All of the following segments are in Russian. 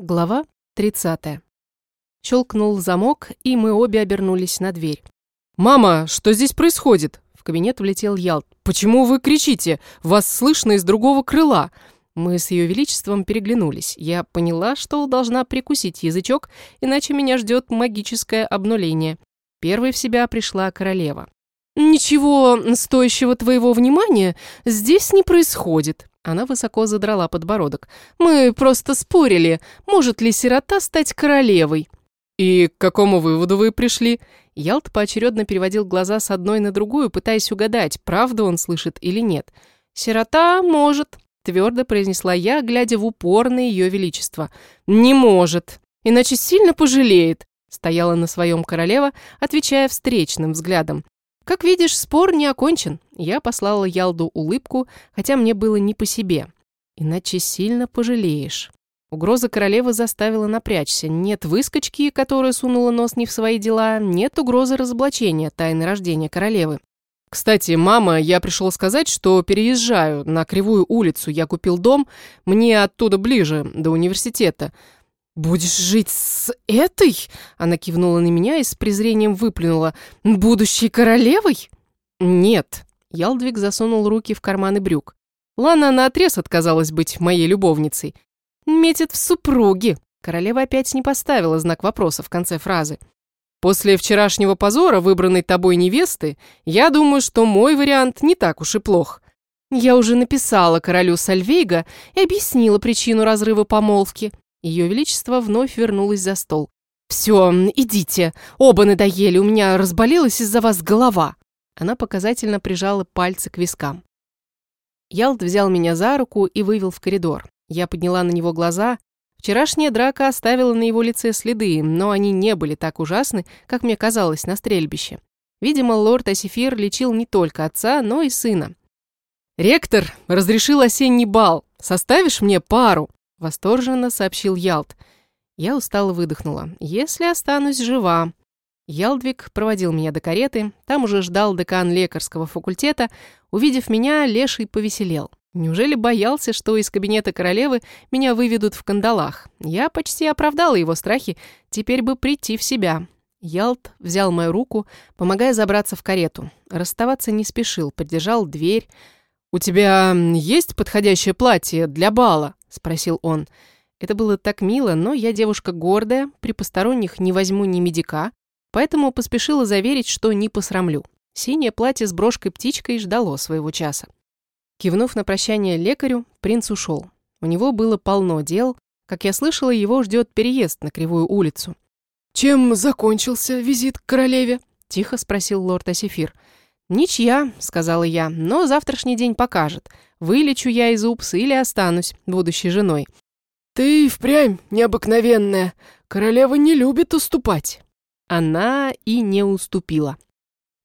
Глава 30. Щелкнул замок, и мы обе обернулись на дверь. «Мама, что здесь происходит?» В кабинет влетел Ялт. «Почему вы кричите? Вас слышно из другого крыла!» Мы с ее величеством переглянулись. Я поняла, что должна прикусить язычок, иначе меня ждет магическое обнуление. Первой в себя пришла королева. «Ничего стоящего твоего внимания здесь не происходит», она высоко задрала подбородок. «Мы просто спорили, может ли сирота стать королевой?» «И к какому выводу вы пришли?» Ялт поочередно переводил глаза с одной на другую, пытаясь угадать, правду он слышит или нет. «Сирота может», — твердо произнесла я, глядя в упор на ее величество. «Не может, иначе сильно пожалеет», — стояла на своем королева, отвечая встречным взглядом. Как видишь, спор не окончен. Я послала Ялду улыбку, хотя мне было не по себе. Иначе сильно пожалеешь. Угроза королевы заставила напрячься. Нет выскочки, которая сунула нос не в свои дела, нет угрозы разоблачения тайны рождения королевы. «Кстати, мама, я пришел сказать, что переезжаю на Кривую улицу. Я купил дом, мне оттуда ближе, до университета. «Будешь жить с этой?» Она кивнула на меня и с презрением выплюнула. «Будущей королевой?» «Нет». Ялдвиг засунул руки в карманы брюк. Лана наотрез отказалась быть моей любовницей. «Метит в супруги». Королева опять не поставила знак вопроса в конце фразы. «После вчерашнего позора, выбранной тобой невесты, я думаю, что мой вариант не так уж и плох». Я уже написала королю Сальвейга и объяснила причину разрыва помолвки. Ее Величество вновь вернулось за стол. «Все, идите. Оба надоели, у меня разболелась из-за вас голова». Она показательно прижала пальцы к вискам. Ялт взял меня за руку и вывел в коридор. Я подняла на него глаза. Вчерашняя драка оставила на его лице следы, но они не были так ужасны, как мне казалось на стрельбище. Видимо, лорд Асифир лечил не только отца, но и сына. «Ректор разрешил осенний бал. Составишь мне пару?» Восторженно сообщил Ялт. Я устало выдохнула. «Если останусь жива». Ялдвиг проводил меня до кареты. Там уже ждал декан лекарского факультета. Увидев меня, Леший повеселел. Неужели боялся, что из кабинета королевы меня выведут в кандалах? Я почти оправдала его страхи, теперь бы прийти в себя. Ялт взял мою руку, помогая забраться в карету. Расставаться не спешил, поддержал дверь. «У тебя есть подходящее платье для бала?» — спросил он. Это было так мило, но я девушка гордая, при посторонних не возьму ни медика, поэтому поспешила заверить, что не посрамлю. Синее платье с брошкой-птичкой ждало своего часа. Кивнув на прощание лекарю, принц ушел. У него было полно дел. Как я слышала, его ждет переезд на Кривую улицу. «Чем закончился визит к королеве?» — тихо спросил лорд Асифир. «Ничья», — сказала я, — «но завтрашний день покажет, вылечу я из УПС или останусь будущей женой». «Ты впрямь необыкновенная. Королева не любит уступать». Она и не уступила.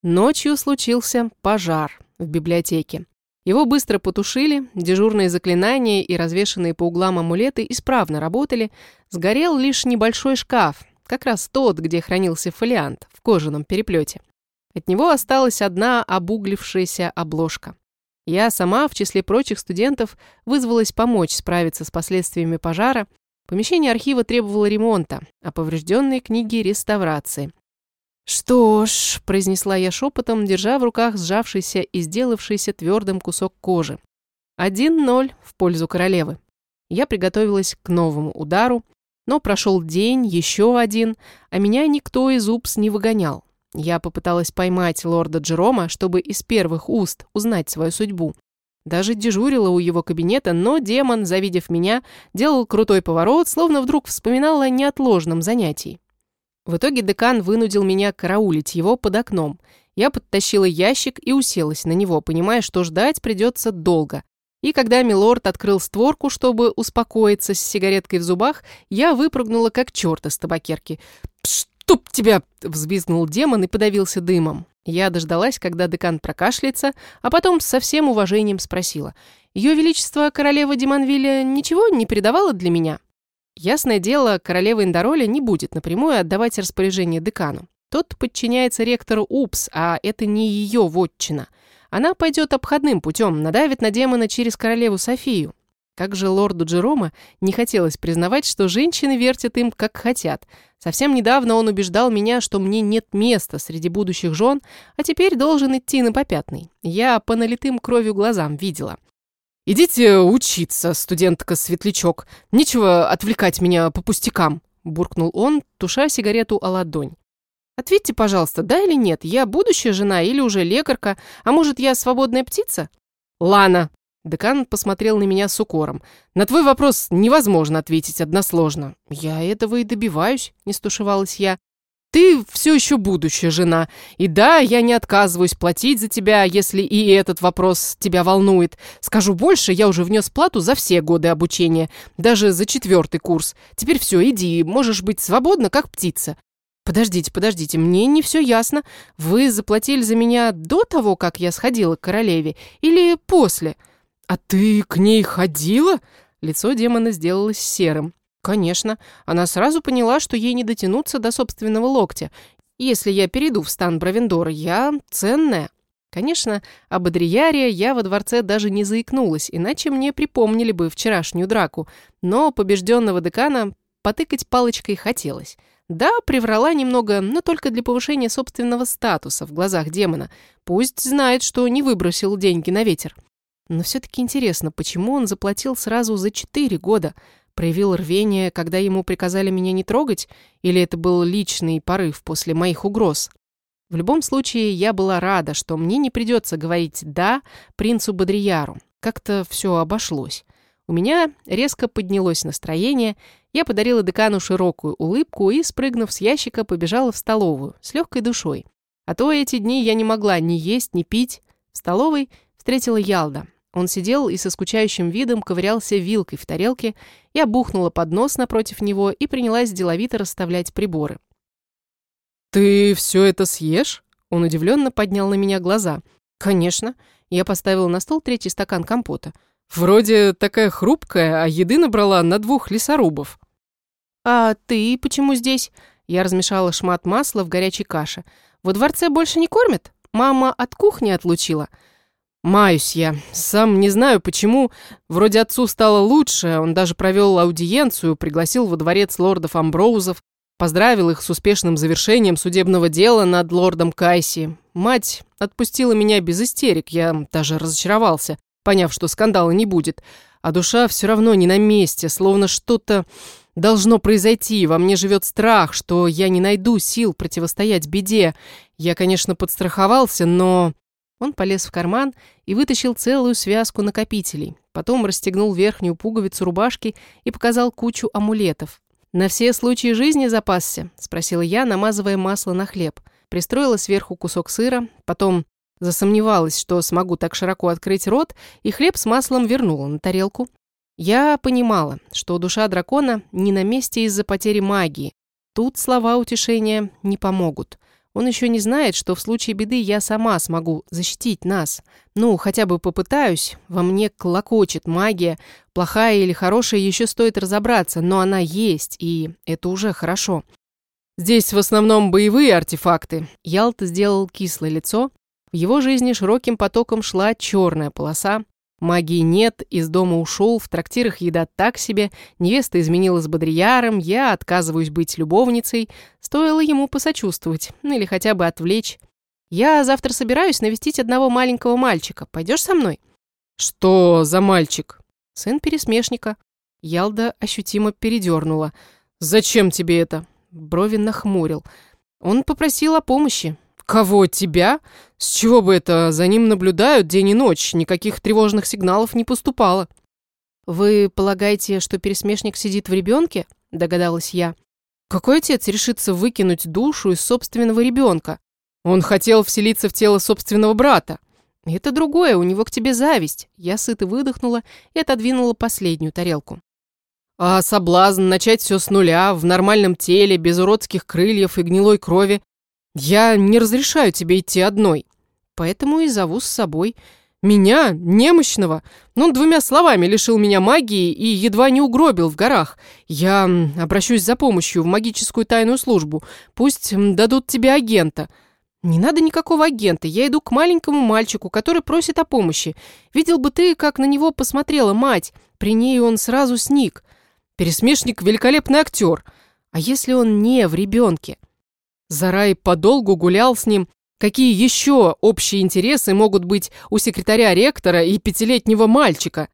Ночью случился пожар в библиотеке. Его быстро потушили, дежурные заклинания и развешанные по углам амулеты исправно работали, сгорел лишь небольшой шкаф, как раз тот, где хранился фолиант в кожаном переплете. От него осталась одна обуглившаяся обложка. Я сама, в числе прочих студентов, вызвалась помочь справиться с последствиями пожара. Помещение архива требовало ремонта, а поврежденные книги — реставрации. «Что ж», — произнесла я шепотом, держа в руках сжавшийся и сделавшийся твердым кусок кожи. «Один ноль в пользу королевы». Я приготовилась к новому удару, но прошел день, еще один, а меня никто из УПС не выгонял. Я попыталась поймать лорда Джерома, чтобы из первых уст узнать свою судьбу. Даже дежурила у его кабинета, но демон, завидев меня, делал крутой поворот, словно вдруг вспоминал о неотложном занятии. В итоге декан вынудил меня караулить его под окном. Я подтащила ящик и уселась на него, понимая, что ждать придется долго. И когда милорд открыл створку, чтобы успокоиться с сигареткой в зубах, я выпрыгнула как черт из табакерки. «Пшт!» «Чтоб тебя!» — взвизгнул демон и подавился дымом. Я дождалась, когда декан прокашляется, а потом со всем уважением спросила. «Ее Величество, королева Диманвиля, ничего не передавала для меня?» Ясное дело, королева Индороля не будет напрямую отдавать распоряжение декану. Тот подчиняется ректору УПС, а это не ее вотчина. Она пойдет обходным путем, надавит на демона через королеву Софию. Как же лорду Джерома не хотелось признавать, что женщины вертят им, как хотят. Совсем недавно он убеждал меня, что мне нет места среди будущих жен, а теперь должен идти на попятный. Я по налитым кровью глазам видела. «Идите учиться, студентка-светлячок. Нечего отвлекать меня по пустякам», – буркнул он, туша сигарету о ладонь. «Ответьте, пожалуйста, да или нет, я будущая жена или уже лекарка, а может, я свободная птица?» «Лана!» Декан посмотрел на меня с укором. «На твой вопрос невозможно ответить односложно». «Я этого и добиваюсь», — не стушевалась я. «Ты все еще будущая жена. И да, я не отказываюсь платить за тебя, если и этот вопрос тебя волнует. Скажу больше, я уже внес плату за все годы обучения, даже за четвертый курс. Теперь все, иди, можешь быть свободна, как птица». «Подождите, подождите, мне не все ясно. Вы заплатили за меня до того, как я сходила к королеве, или после?» «А ты к ней ходила?» Лицо демона сделалось серым. «Конечно. Она сразу поняла, что ей не дотянуться до собственного локтя. Если я перейду в стан Бравендора, я ценная». Конечно, об Адрияре я во дворце даже не заикнулась, иначе мне припомнили бы вчерашнюю драку. Но побежденного декана потыкать палочкой хотелось. Да, приврала немного, но только для повышения собственного статуса в глазах демона. Пусть знает, что не выбросил деньги на ветер. Но все-таки интересно, почему он заплатил сразу за четыре года? Проявил рвение, когда ему приказали меня не трогать? Или это был личный порыв после моих угроз? В любом случае, я была рада, что мне не придется говорить «да» принцу Бодрияру. Как-то все обошлось. У меня резко поднялось настроение, я подарила декану широкую улыбку и, спрыгнув с ящика, побежала в столовую с легкой душой. А то эти дни я не могла ни есть, ни пить. В столовой встретила Ялда. Он сидел и со скучающим видом ковырялся вилкой в тарелке. Я бухнула под нос напротив него и принялась деловито расставлять приборы. «Ты все это съешь?» Он удивленно поднял на меня глаза. «Конечно». Я поставила на стол третий стакан компота. «Вроде такая хрупкая, а еды набрала на двух лесорубов». «А ты почему здесь?» Я размешала шмат масла в горячей каше. «Во дворце больше не кормят? Мама от кухни отлучила». Маюсь я. Сам не знаю почему. Вроде отцу стало лучше, он даже провел аудиенцию, пригласил во дворец лордов Амброузов, поздравил их с успешным завершением судебного дела над лордом Кайси. Мать отпустила меня без истерик, я даже разочаровался, поняв, что скандала не будет. А душа все равно не на месте, словно что-то должно произойти. Во мне живет страх, что я не найду сил противостоять беде. Я, конечно, подстраховался, но... Он полез в карман и вытащил целую связку накопителей. Потом расстегнул верхнюю пуговицу рубашки и показал кучу амулетов. «На все случаи жизни запасся?» – спросила я, намазывая масло на хлеб. Пристроила сверху кусок сыра, потом засомневалась, что смогу так широко открыть рот, и хлеб с маслом вернула на тарелку. Я понимала, что душа дракона не на месте из-за потери магии. Тут слова утешения не помогут. Он еще не знает, что в случае беды я сама смогу защитить нас. Ну, хотя бы попытаюсь. Во мне клокочет магия. Плохая или хорошая еще стоит разобраться, но она есть, и это уже хорошо. Здесь в основном боевые артефакты. Ялта сделал кислое лицо. В его жизни широким потоком шла черная полоса, Магии нет, из дома ушел, в трактирах еда так себе, невеста изменила с Бодрияром, я отказываюсь быть любовницей. Стоило ему посочувствовать, ну или хотя бы отвлечь. Я завтра собираюсь навестить одного маленького мальчика. Пойдешь со мной? Что за мальчик? Сын пересмешника. Ялда ощутимо передернула. Зачем тебе это? Брови нахмурил. Он попросил о помощи. «Кого, тебя? С чего бы это? За ним наблюдают день и ночь, никаких тревожных сигналов не поступало». «Вы полагаете, что пересмешник сидит в ребенке?» – догадалась я. «Какой отец решится выкинуть душу из собственного ребенка? Он хотел вселиться в тело собственного брата». «Это другое, у него к тебе зависть». Я сыто выдохнула и отодвинула последнюю тарелку. А соблазн начать все с нуля, в нормальном теле, без уродских крыльев и гнилой крови, «Я не разрешаю тебе идти одной, поэтому и зову с собой». «Меня, немощного? Ну, двумя словами лишил меня магии и едва не угробил в горах. Я обращусь за помощью в магическую тайную службу. Пусть дадут тебе агента». «Не надо никакого агента. Я иду к маленькому мальчику, который просит о помощи. Видел бы ты, как на него посмотрела мать. при ней он сразу сник. Пересмешник – великолепный актер. А если он не в ребенке? Зарай подолгу гулял с ним. Какие еще общие интересы могут быть у секретаря ректора и пятилетнего мальчика?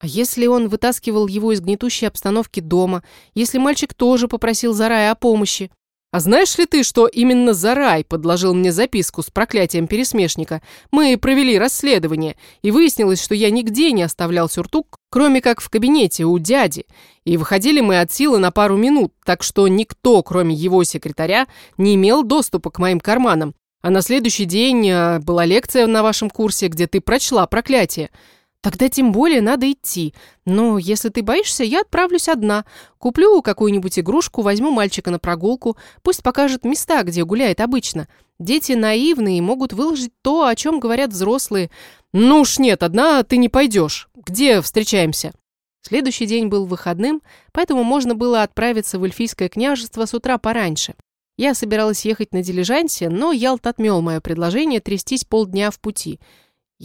А если он вытаскивал его из гнетущей обстановки дома? Если мальчик тоже попросил Зарая о помощи? А знаешь ли ты, что именно Зарай подложил мне записку с проклятием пересмешника? Мы провели расследование, и выяснилось, что я нигде не оставлял сюртук, кроме как в кабинете у дяди. И выходили мы от силы на пару минут, так что никто, кроме его секретаря, не имел доступа к моим карманам. А на следующий день э, была лекция на вашем курсе, где ты прочла проклятие. Тогда тем более надо идти. Но если ты боишься, я отправлюсь одна. Куплю какую-нибудь игрушку, возьму мальчика на прогулку. Пусть покажет места, где гуляет обычно. Дети наивные и могут выложить то, о чем говорят взрослые. Ну уж нет, одна ты не пойдешь. Где встречаемся? Следующий день был выходным, поэтому можно было отправиться в Эльфийское княжество с утра пораньше. Я собиралась ехать на дилижансе, но Ялт отмел мое предложение трястись полдня в пути.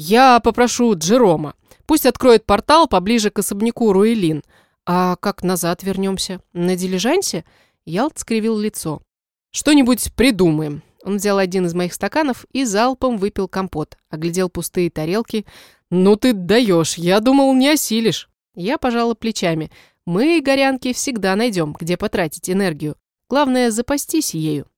«Я попрошу Джерома. Пусть откроет портал поближе к особняку Руэлин. А как назад вернемся? На дилижансе?» Ялт скривил лицо. «Что-нибудь придумаем». Он взял один из моих стаканов и залпом выпил компот, оглядел пустые тарелки. «Ну ты даешь, я думал, не осилишь». Я пожала плечами. «Мы, горянки, всегда найдем, где потратить энергию. Главное, запастись ею».